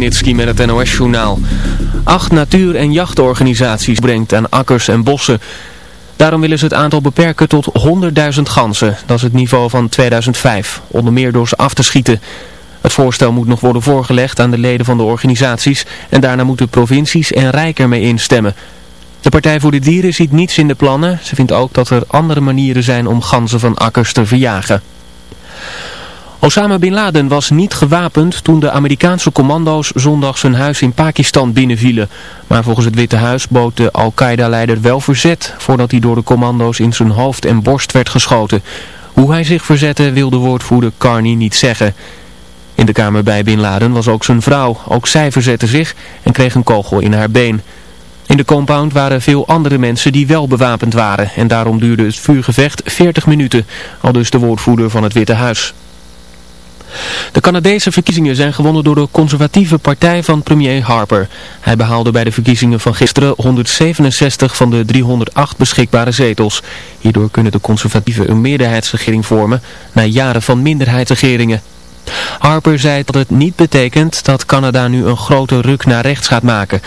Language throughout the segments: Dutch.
Nitski met het NOS-journaal. Acht natuur- en jachtorganisaties brengt aan akkers en bossen. Daarom willen ze het aantal beperken tot 100.000 ganzen. Dat is het niveau van 2005, onder meer door ze af te schieten. Het voorstel moet nog worden voorgelegd aan de leden van de organisaties... en daarna moeten provincies en Rijk ermee instemmen. De Partij voor de Dieren ziet niets in de plannen. Ze vindt ook dat er andere manieren zijn om ganzen van akkers te verjagen. Osama Bin Laden was niet gewapend toen de Amerikaanse commando's zondag zijn huis in Pakistan binnenvielen. Maar volgens het Witte Huis bood de Al-Qaeda-leider wel verzet voordat hij door de commando's in zijn hoofd en borst werd geschoten. Hoe hij zich verzette wil de woordvoerder Carney niet zeggen. In de kamer bij Bin Laden was ook zijn vrouw. Ook zij verzette zich en kreeg een kogel in haar been. In de compound waren veel andere mensen die wel bewapend waren en daarom duurde het vuurgevecht 40 minuten, al dus de woordvoerder van het Witte Huis. De Canadese verkiezingen zijn gewonnen door de conservatieve partij van premier Harper. Hij behaalde bij de verkiezingen van gisteren 167 van de 308 beschikbare zetels. Hierdoor kunnen de conservatieven een meerderheidsregering vormen na jaren van minderheidsregeringen. Harper zei dat het niet betekent dat Canada nu een grote ruk naar rechts gaat maken.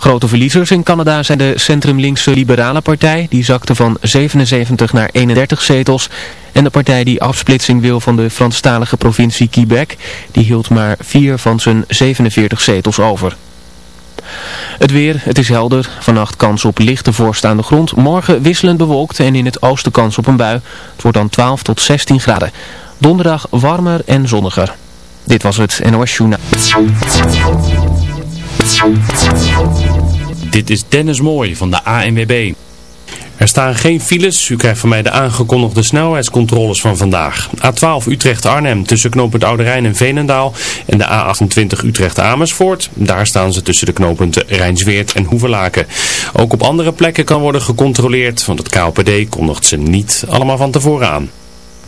Grote verliezers in Canada zijn de centrum-linkse Liberale Partij, die zakte van 77 naar 31 zetels. En de partij die afsplitsing wil van de Franstalige provincie Quebec, die hield maar 4 van zijn 47 zetels over. Het weer, het is helder. Vannacht kans op lichte vorst aan de grond. Morgen wisselend bewolkt en in het oosten kans op een bui. Het wordt dan 12 tot 16 graden. Donderdag warmer en zonniger. Dit was het NOS Journaal. Dit is Dennis Mooij van de ANWB. Er staan geen files. U krijgt van mij de aangekondigde snelheidscontroles van vandaag. A12 Utrecht-Arnhem tussen knooppunt Oude Rijn en Veenendaal. En de A28 Utrecht-Amersfoort. Daar staan ze tussen de knooppunten Rijnsweert en Hoevelaken. Ook op andere plekken kan worden gecontroleerd. Want het KLPD kondigt ze niet allemaal van tevoren aan.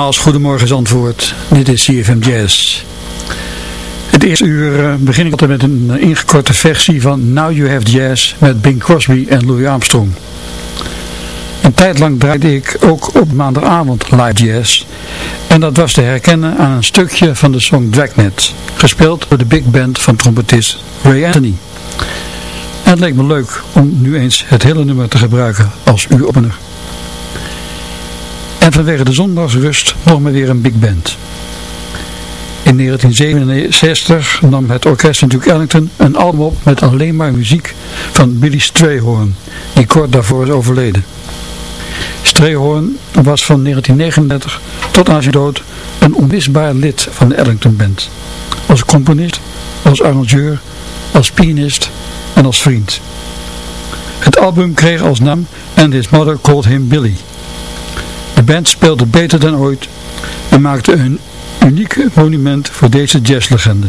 Nogmaals, goedemorgen Zandvoort. Dit is CFM Jazz. Het eerste uur uh, begin ik altijd met een uh, ingekorte versie van Now You Have Jazz met Bing Crosby en Louis Armstrong. Een tijd lang draaide ik ook op maandagavond live jazz. En dat was te herkennen aan een stukje van de song Dragnet, gespeeld door de big band van trompetist Ray Anthony. En het leek me leuk om nu eens het hele nummer te gebruiken als uuropener. Vanwege de zondagsrust nog maar weer een big band. In 1967 nam het orkest Duke Ellington een album op met alleen maar muziek van Billy Strayhorn, die kort daarvoor is overleden. Strayhorn was van 1939 tot aan zijn dood een onmisbaar lid van de Ellington Band. Als componist, als arrangeur, als pianist en als vriend. Het album kreeg als naam And His Mother Called Him Billy. Band speelde beter dan ooit en maakte een uniek monument voor deze jazzlegende.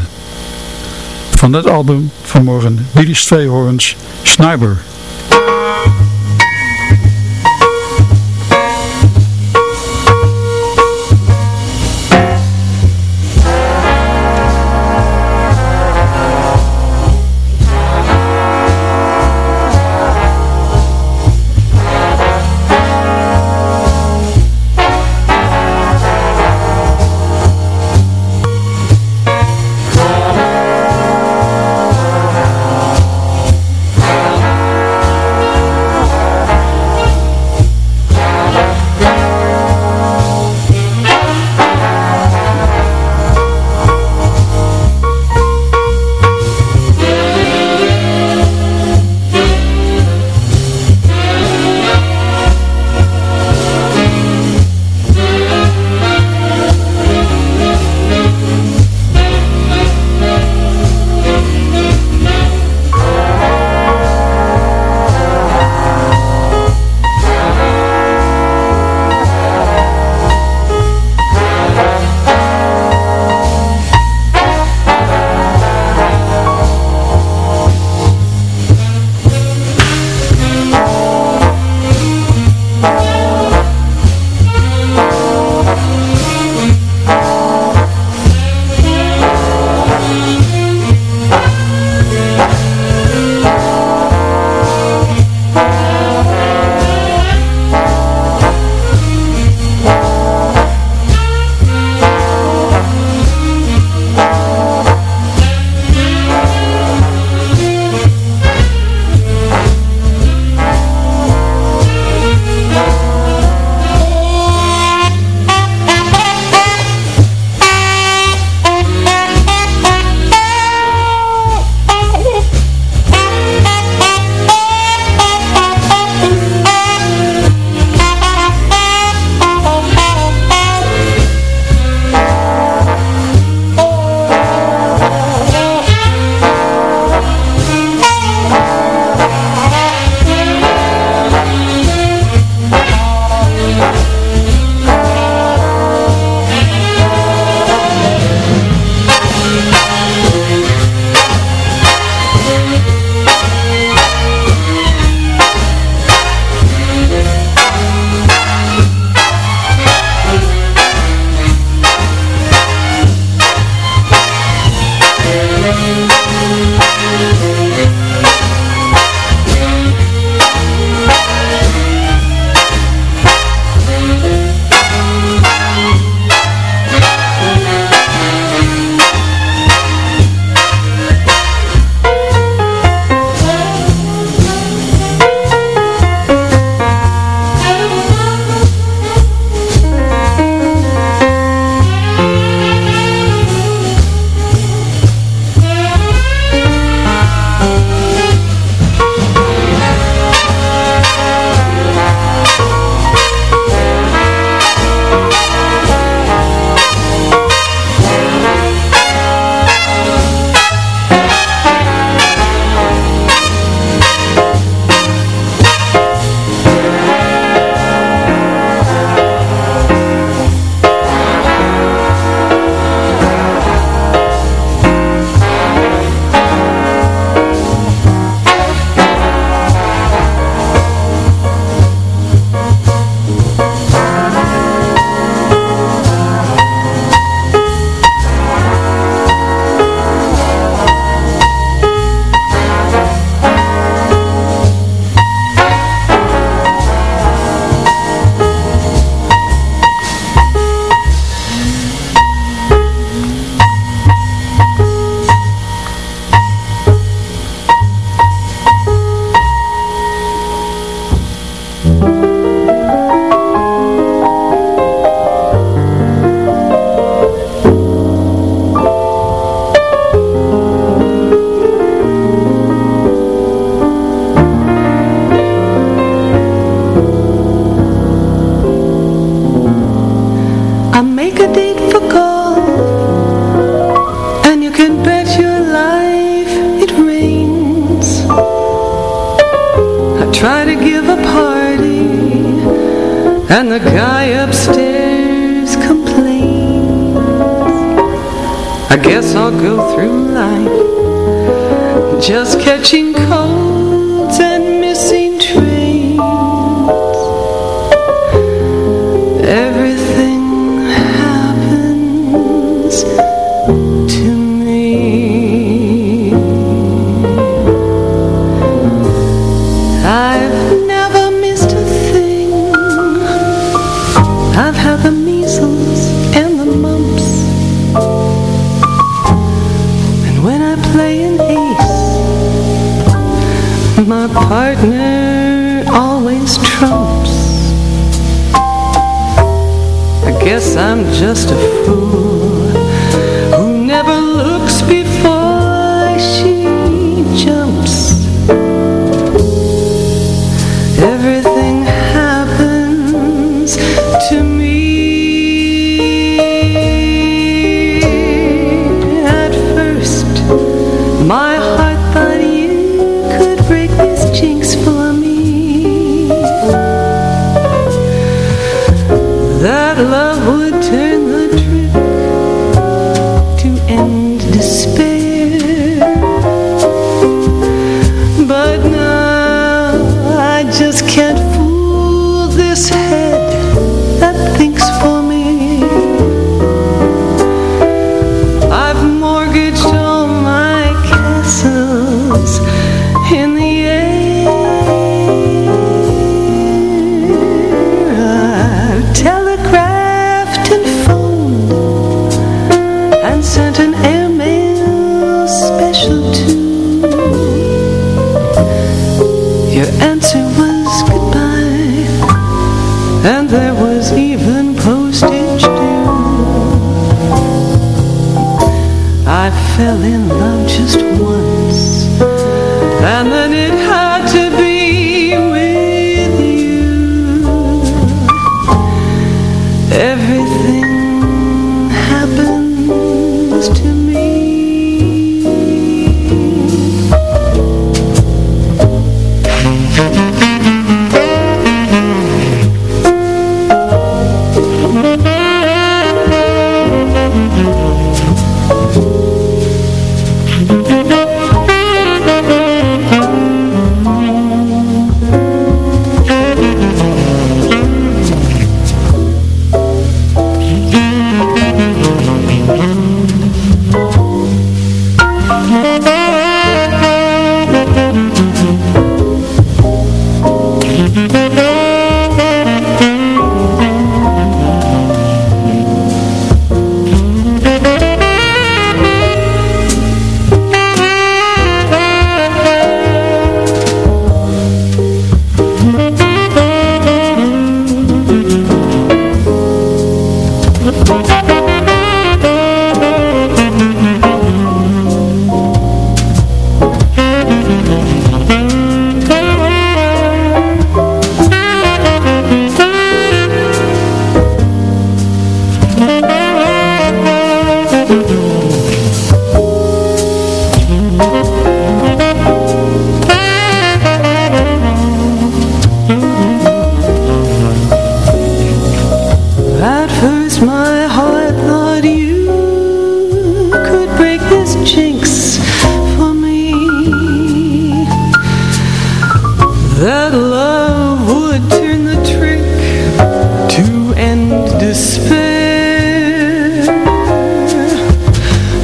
Van dat album vanmorgen Billy Strayhorns Sniper.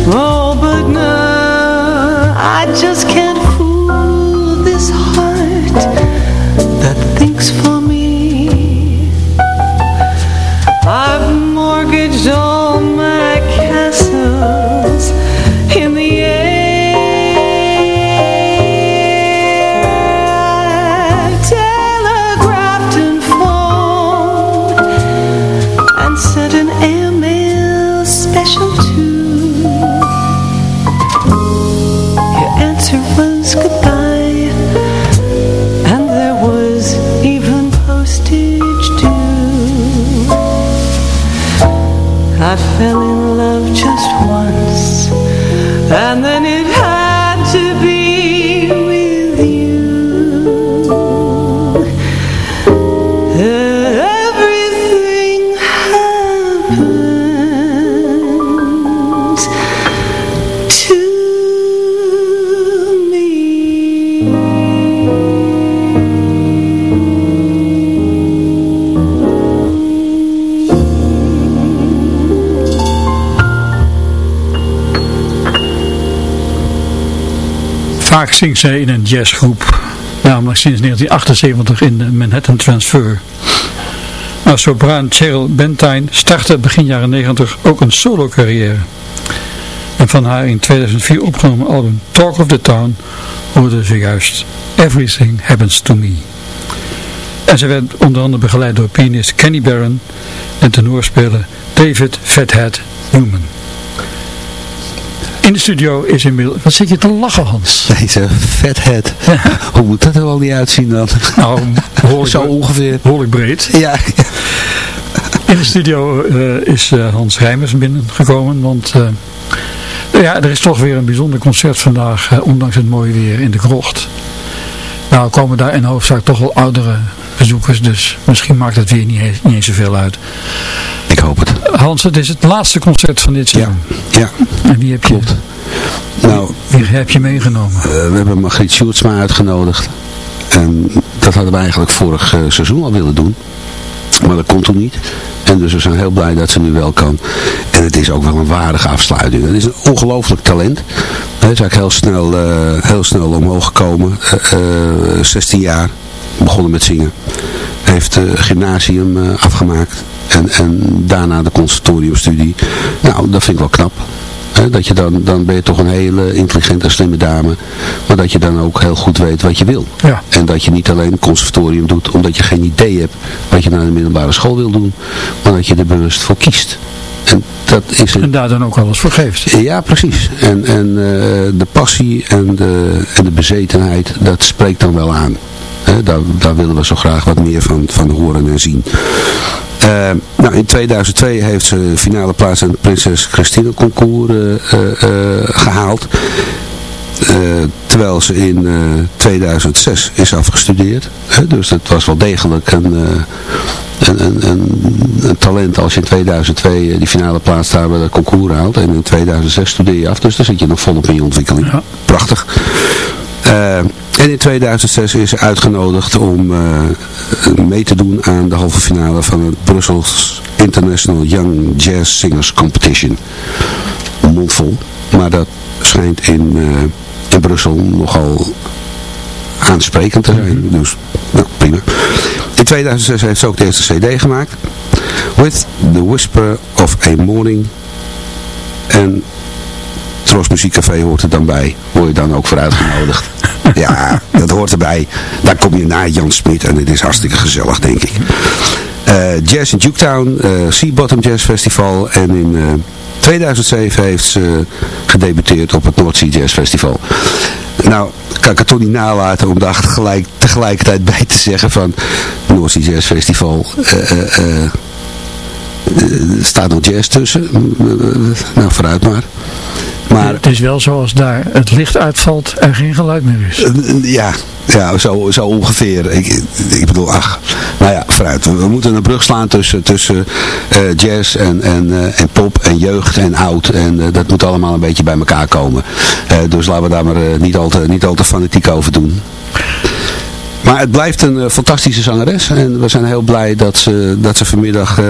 Oh, but now I just zingt zij in een jazzgroep, namelijk sinds 1978 in de Manhattan Transfer. Als sopraan Cheryl Bentine startte begin jaren 90 ook een solo carrière. En van haar in 2004 opgenomen album Talk of the Town hoorde ze juist Everything Happens to Me. En ze werd onder andere begeleid door pianist Kenny Barron en tenorspeler David Fathead Newman. In de studio is inmiddels... Wat zit je te lachen, Hans? Deze fathead. Hoe moet dat er wel niet uitzien dan? Nou, behoorlijk, Zo ongeveer. behoorlijk breed. Ja. In de studio eh, is eh, Hans Rijmers binnengekomen, want eh, ja, er is toch weer een bijzonder concert vandaag, ondanks het mooie weer in de krocht. Nou komen daar in hoofdzaak toch wel oudere bezoekers, dus misschien maakt het weer niet, eens- niet eens zoveel uit. Ik hoop het. Hans, het is het laatste concert van dit Ja. seizoen. Ja, En wie heb je, klopt. Nou, wie heb je meegenomen? eh, we hebben Margriet Sjoerdsma uitgenodigd. En dat hadden we eigenlijk vorig eh, seizoen al willen doen. Maar dat kon toen niet. En dus we zijn heel blij dat ze nu wel kan. En het is ook wel een waardige afsluiting. Het is een ongelooflijk talent. Hij is eigenlijk heel snel, eh, heel snel omhoog gekomen. Eh, eh, 16 jaar. Begonnen met zingen. Heeft uh, gymnasium eh, afgemaakt. En, en daarna de conservatoriumstudie. Nou, dat vind ik wel knap. Hè, dat je dan, dan ben je toch een hele intelligente, slimme dame. Maar dat je dan ook heel goed weet wat je wil. Ja. En dat je niet alleen conservatorium doet omdat je geen idee hebt wat je naar de middelbare school wil doen. Maar dat je er bewust voor kiest. En dat is En daar dan ook alles voor geeft. Ja, precies. En, en eh, de passie en de, en de bezetenheid, dat spreekt dan wel aan. Daar, daar willen we zo graag wat meer van, van horen en zien. Eh, nou, in 2002 heeft ze de finale plaats aan het Prinses Christine Concours eh, eh, eh, gehaald. Eh, terwijl ze in eh, 2006 is afgestudeerd. Hè, dus dat was wel degelijk een, een, een, een, een talent als je in 2002 die finale plaats daar bij de concours haalt. En in 2006 studeer je af, dus dan zit je nog volop in je ontwikkeling. Ja. Prachtig. Eh, en in 2006 is ze uitgenodigd om eh, mee te doen aan de halve finale van het Brussels International Young Jazz Singers Competition. Mondvol. Maar dat schijnt in, eh, in Brussel nogal aansprekend te zijn. Dus, nou, prima. In 2006 heeft ze ook de eerste cd gemaakt. With the Whisper of a Morning. En Tros Muziekcafé hoort er dan bij. Word je dan ook voor uitgenodigd. ja, dat hoort erbij. Daar kom je na Jan Smit en het is hartstikke gezellig, denk ik. Eh, Jazz in Juketown, eh Sea Bottom Jazz Festival. En in eh, 2007 heeft ze gedebuteerd op het North Sea Jazz Festival. Nou, kan ik het toch niet nalaten om daar tegelijk, tegelijkertijd bij te zeggen van North Sea Jazz Festival. eh, eh, eh, eh, er staat nog jazz tussen. nou, vooruit maar. Maar Het is wel zo als daar het licht uitvalt, er geen geluid meer is. ja, ja zo, zo ongeveer. Ik, ik bedoel, ach, nou ja, vooruit. We, we moeten een brug slaan tussen, tussen eh, jazz en, en, eh, en pop en jeugd en oud. En eh, dat moet allemaal een beetje bij elkaar komen. Dus laten we daar maar niet, al te, niet al te fanatiek over doen. Maar het blijft een eh, fantastische zangeres. En we zijn heel blij dat ze, dat ze vanmiddag eh,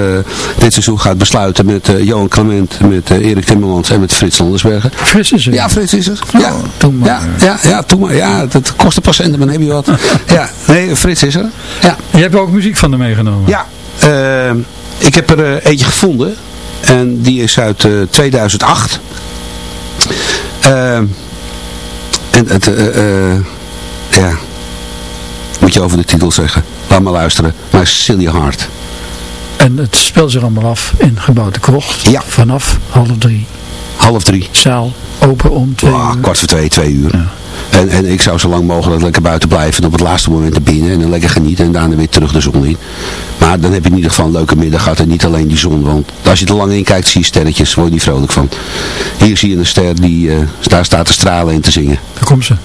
dit seizoen gaat besluiten met eh, Johan Clement, met eh, Erik Timmermans en met Frits Landersbergen. Fris is er. Ja, Frits is er. Oh, ja. doe maar. Ja, ja, ja, doe maar. Ja, dat kost een patiënt, maar dan heb je wat. ja, nee, Frits is er. Ja, Je hebt ook muziek van hem meegenomen. ja eh, ik heb er eh, eentje gevonden. En die is uit eh, 2008. Eh, en het, eh, eh, ja, moet je over de titel zeggen. Laat maar luisteren. Maar Silly Heart. En het speelt zich allemaal af in Gebouw de Krocht. Ja. Vanaf half drie. Half drie. Zaal open om twee Ah, uur. kwart voor twee, twee uur. Ja. En, en ik zou zo lang mogelijk lekker buiten blijven en op het laatste moment naar binnen en dan lekker genieten en daarna weer terug de zon in. Maar dan heb je in ieder geval een leuke middag gehad en niet alleen die zon, want als je er lang in kijkt zie je sterretjes, word je niet vrolijk van. Hier zie je een ster die eh, daar staat te stralen en te zingen. Daar komt ze.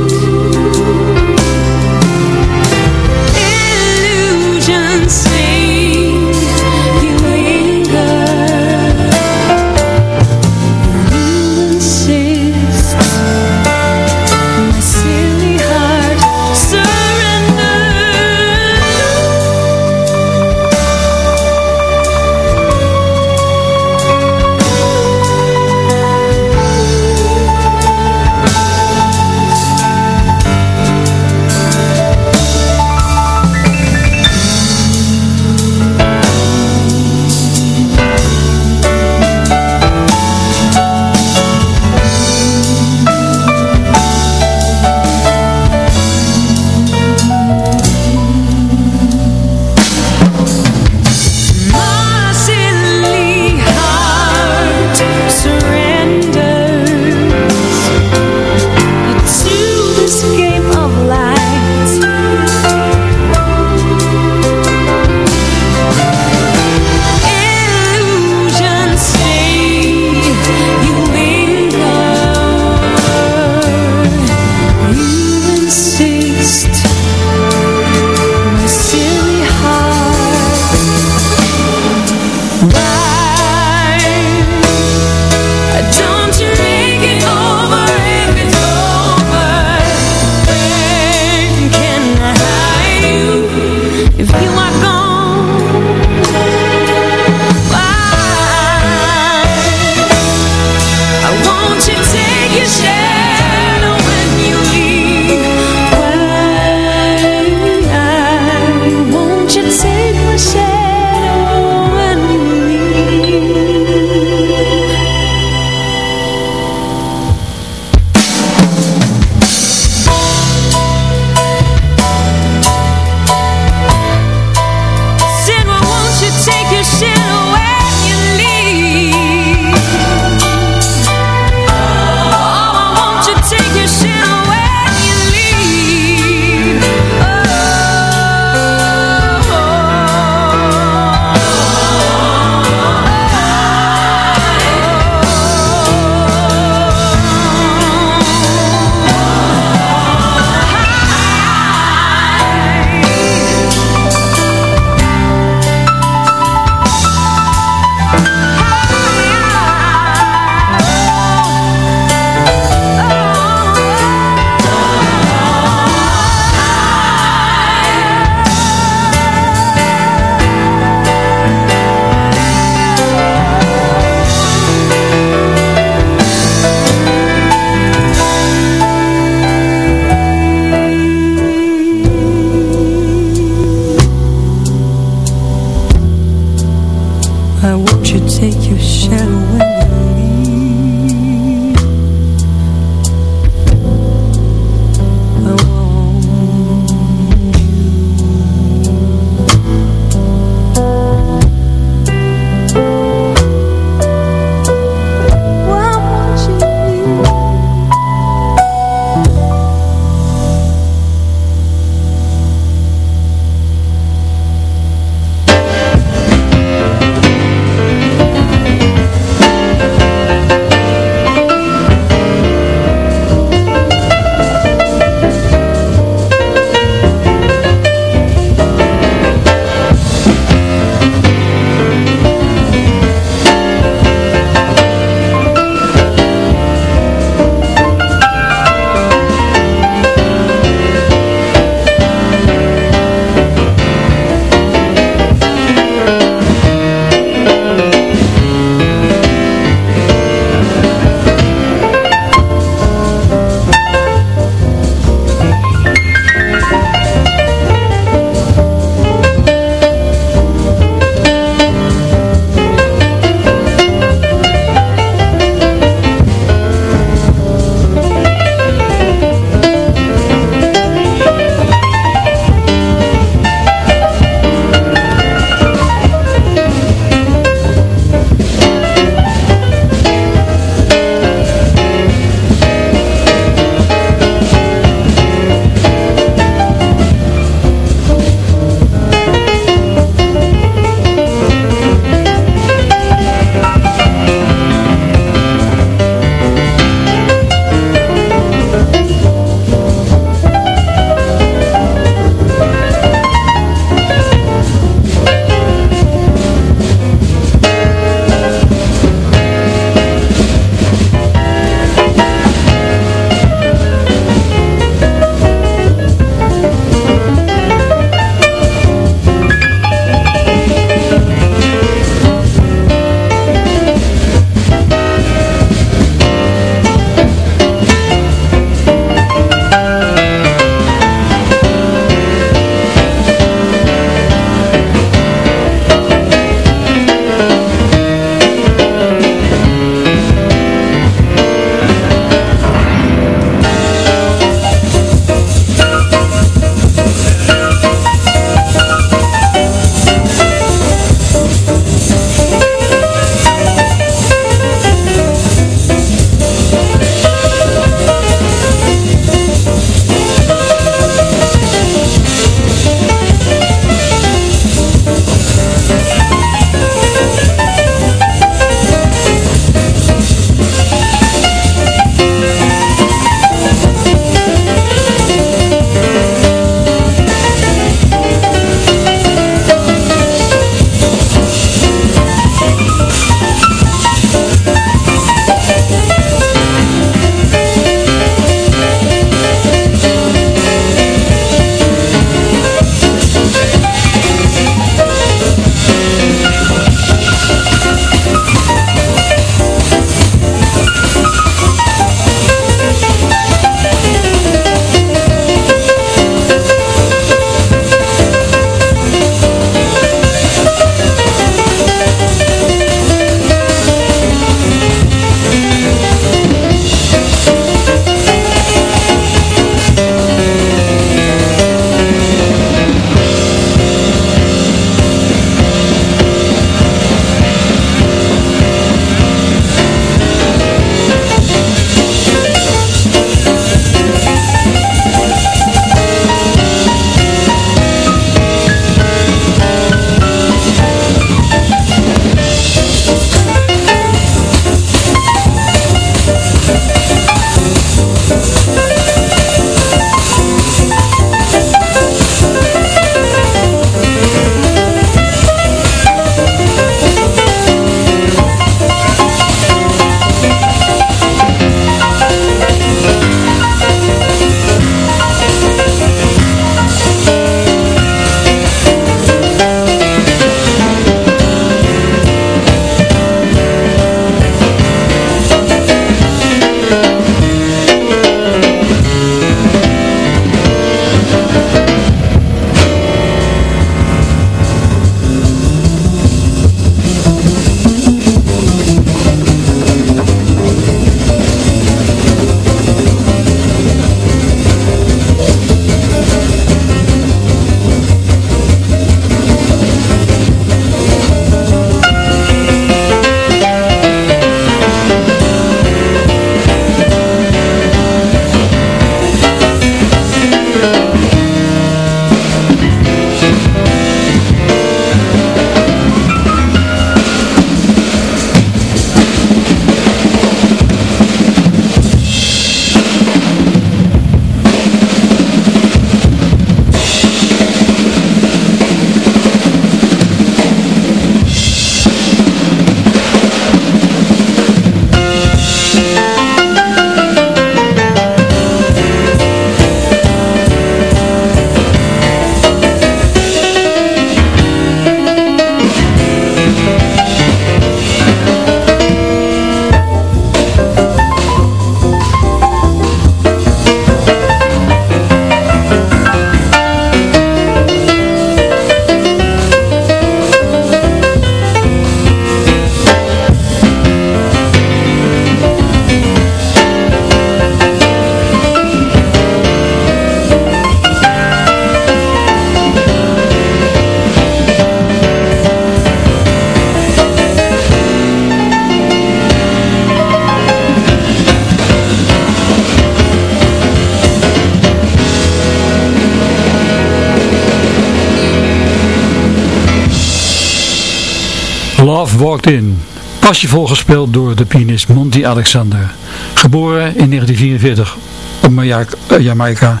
Walked In. Passievol gespeeld door de pianist Monty Alexander. Geboren in 1944 op eh, Jamaica,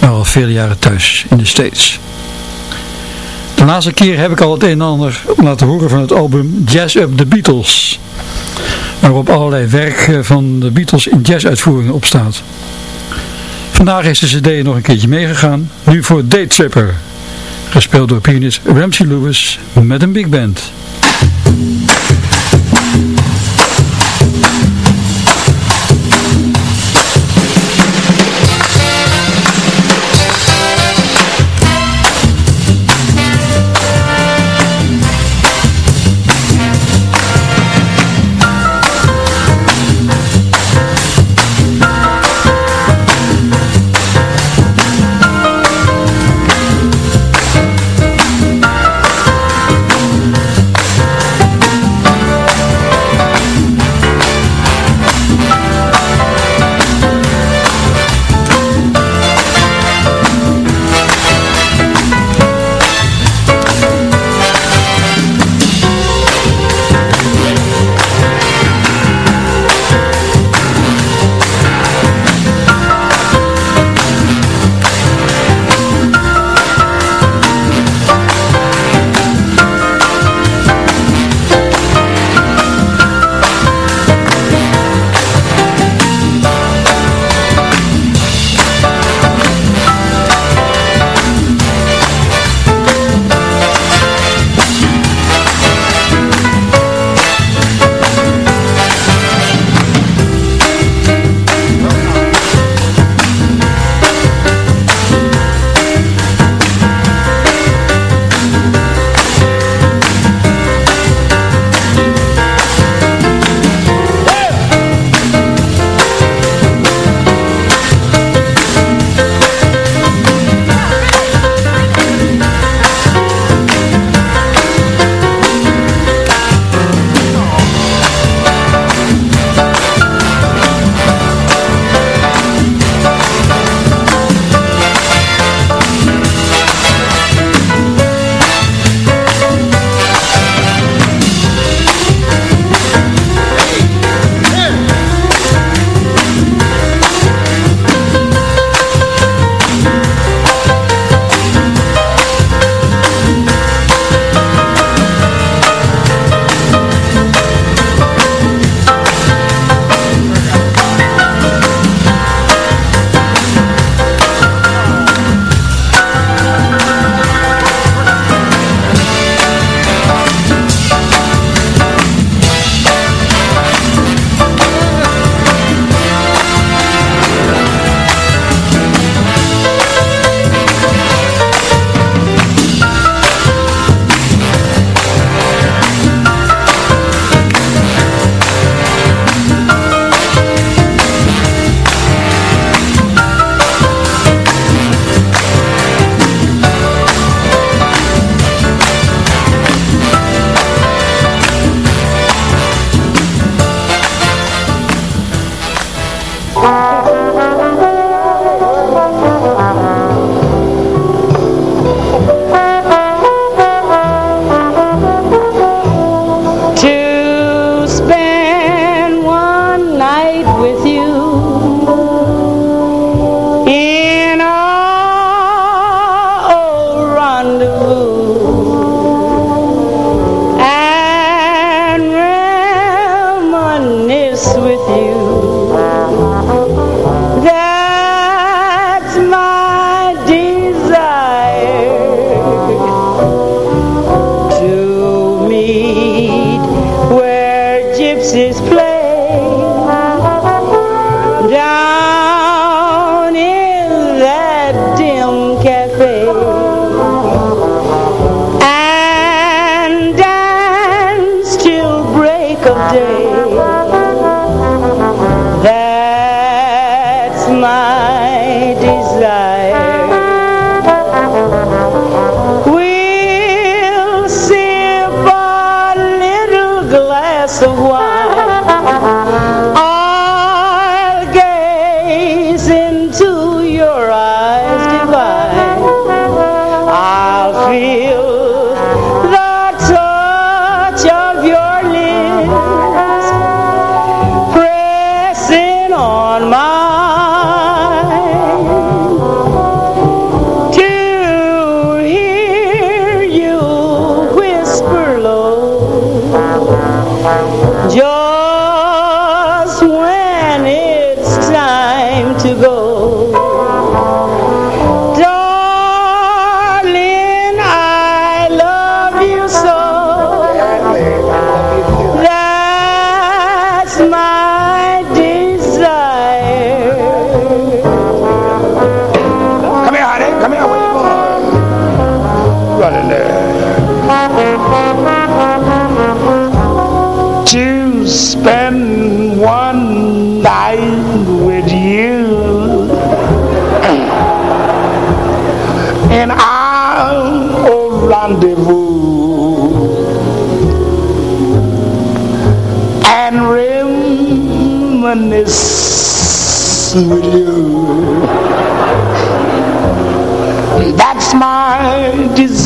maar al vele jaren thuis in de States. De laatste keer heb ik al het een en ander laten horen van het album Jazz Up The Beatles. Waarop allerlei werk eh, van de Beatles in jazzuitvoeringen op staat. Vandaag is de cd nog een keertje meegegaan. Nu voor Day Tripper. Gespeeld door pianist Ramsey Lewis met een big band.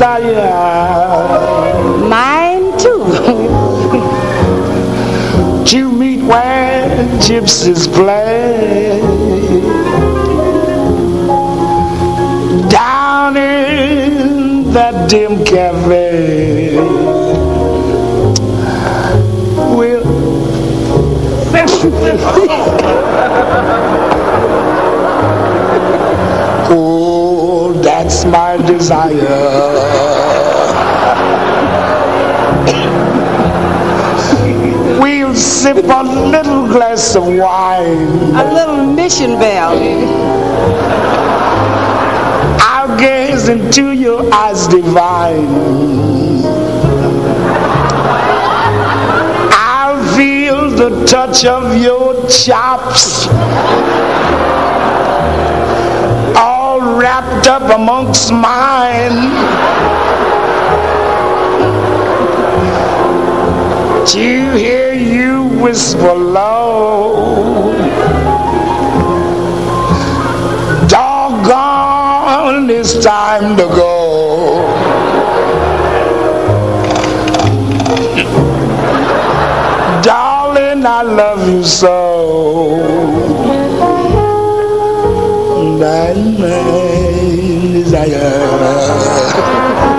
Desire. Mine too. to meet where gypsies play. Down in that dim cafe. We'll that's my desire. We'll sip a little glass of wine. A little mission bell. I'll gaze into your eyes divine. I'll feel the touch of your chops. Wrapped up amongst mine. To hear you whisper low. Doggone, it's time to go. Darling, I love you so. That man desire. Found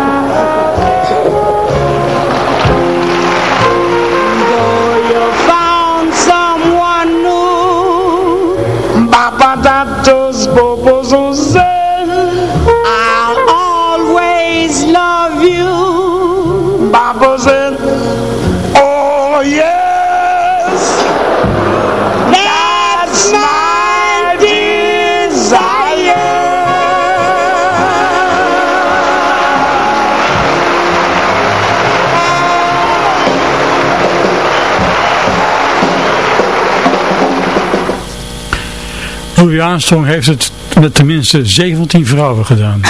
Louis Armstrong heeft het met tenminste 17 vrouwen gedaan.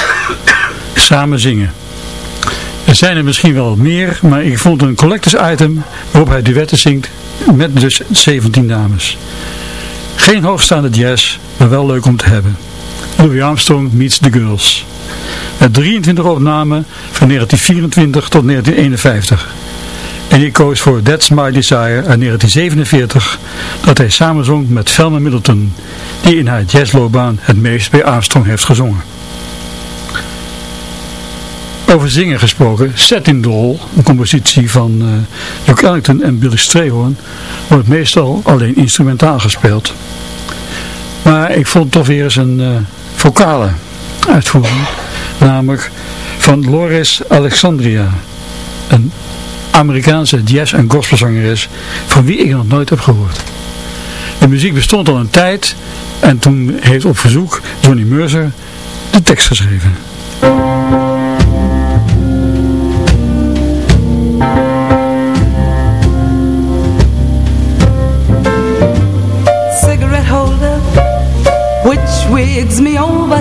Samen zingen. Er zijn er misschien wel meer, maar ik vond een collectors item waarop hij duetten zingt met dus 17 dames. Geen hoogstaande jazz, maar wel leuk om te hebben. Louis Armstrong meets the girls. Met 23 opnamen van 1924 tot 1951. En ik koos voor That's My Desire uit 1947, dat hij samenzong met Velma Middleton, die in haar jazzloopbaan het meest bij Armstrong heeft gezongen. Over zingen gesproken, Setting Doll, een compositie van uh, Duke Ellington en Billy Strayhorn, wordt meestal alleen instrumentaal gespeeld. Maar ik vond toch weer eens een uh, vocale uitvoering, namelijk van Loris Alexandria, Amerikaanse jazz- en gospelzangeres van wie ik nog nooit heb gehoord. De muziek bestond al een tijd en toen heeft op verzoek Johnny Mercer de tekst geschreven. Cigarette holder, which me over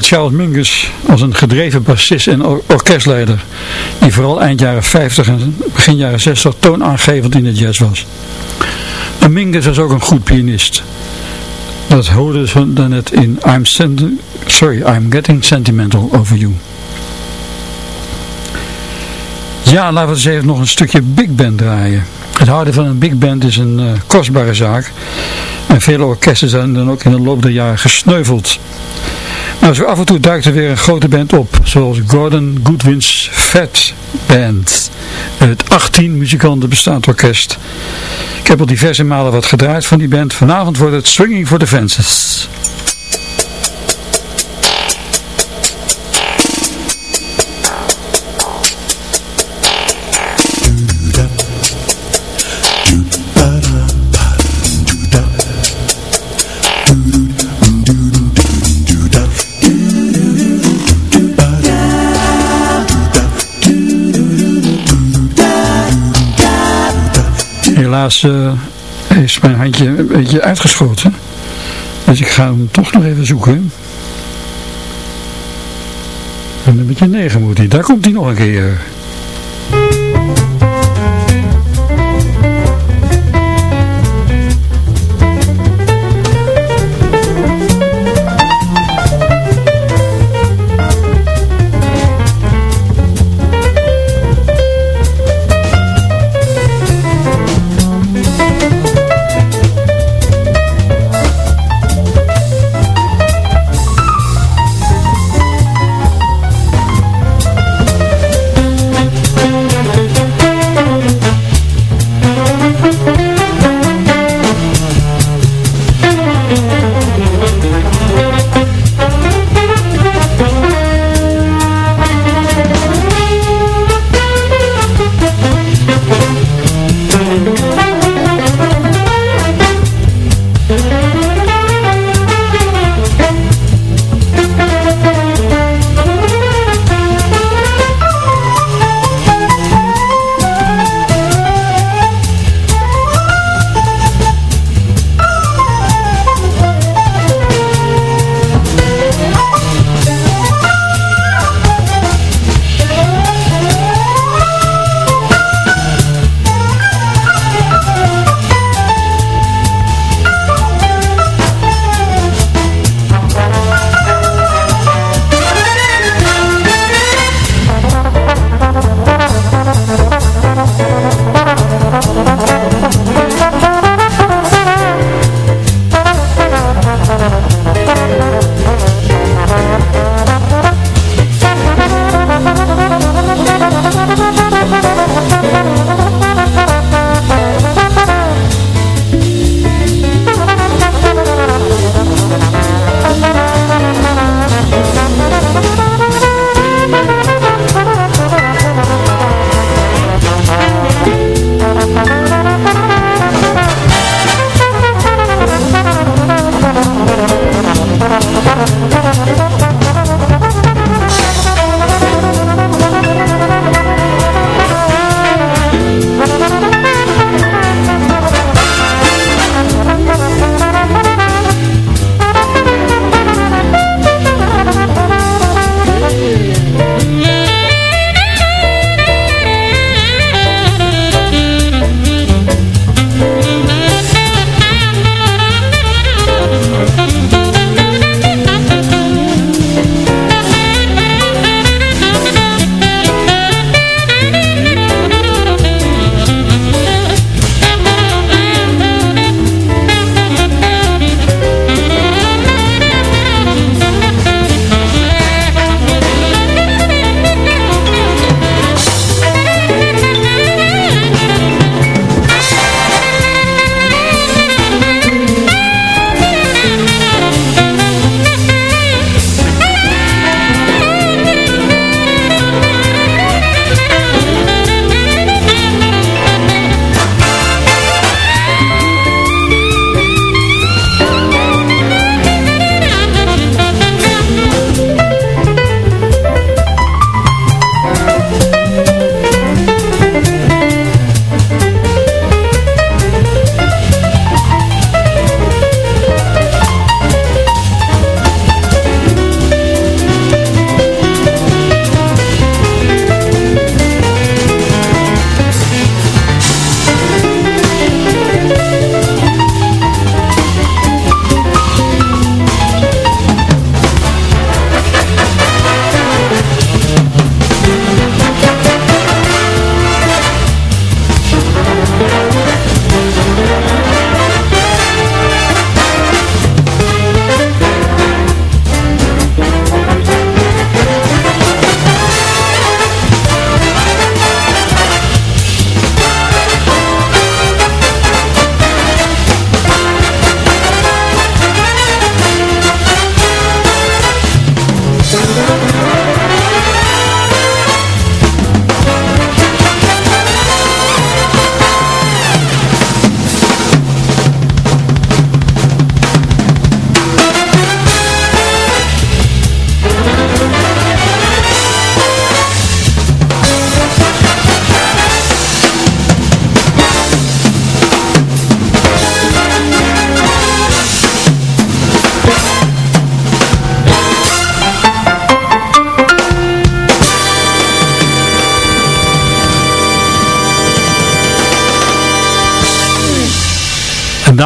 Charles Mingus als een gedreven bassist en orkestleider, die vooral eind jaren 50 en begin jaren 60 toonaangevend in de jazz was. Mingus was ook een goed pianist. Dat hoorde ze net in I'm, sorry, I'm Getting Sentimental Over You. Ja, laten we eens even nog een stukje big band draaien. Het houden van een big band is een uh, kostbare zaak. En vele orkesten zijn dan ook in de loop der jaren gesneuveld. Maar zo af en toe duikt er weer een grote band op. Zoals Gordon Goodwin's Fat Band. Het 18 muzikanten bestaand orkest. Ik heb al diverse malen wat gedraaid van die band. Vanavond wordt het Swinging for the Fences. Helaas uh, is mijn handje een beetje uitgeschoten. Dus ik ga hem toch nog even zoeken. En een beetje 9 moet hij. Daar komt hij nog een keer.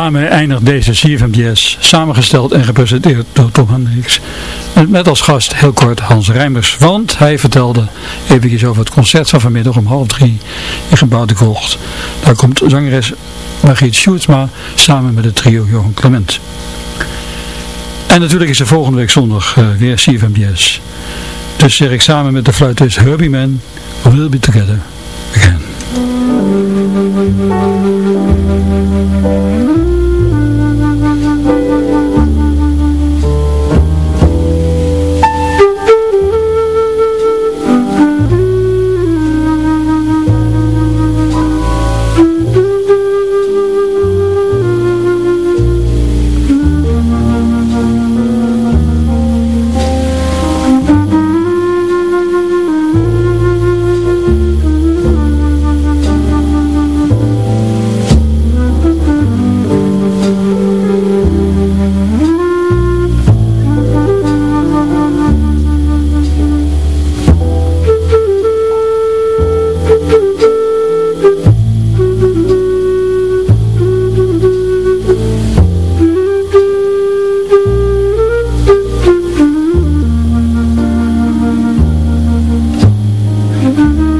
Daarmee eindigt deze CFM samengesteld en gepresenteerd door Tom Hendricks. Met als gast heel kort Hans Rijmers, want hij vertelde even over het concert van vanmiddag om half drie in Gebouw de Krocht. Daar komt zangeres Margriet Sjoerdsma samen met het trio Johan Clement. En natuurlijk is er volgende week zondag uh, weer CFM Jazz. Dus zeg ik samen met de fluitist Herbie Man, We'll Be Together Again. Het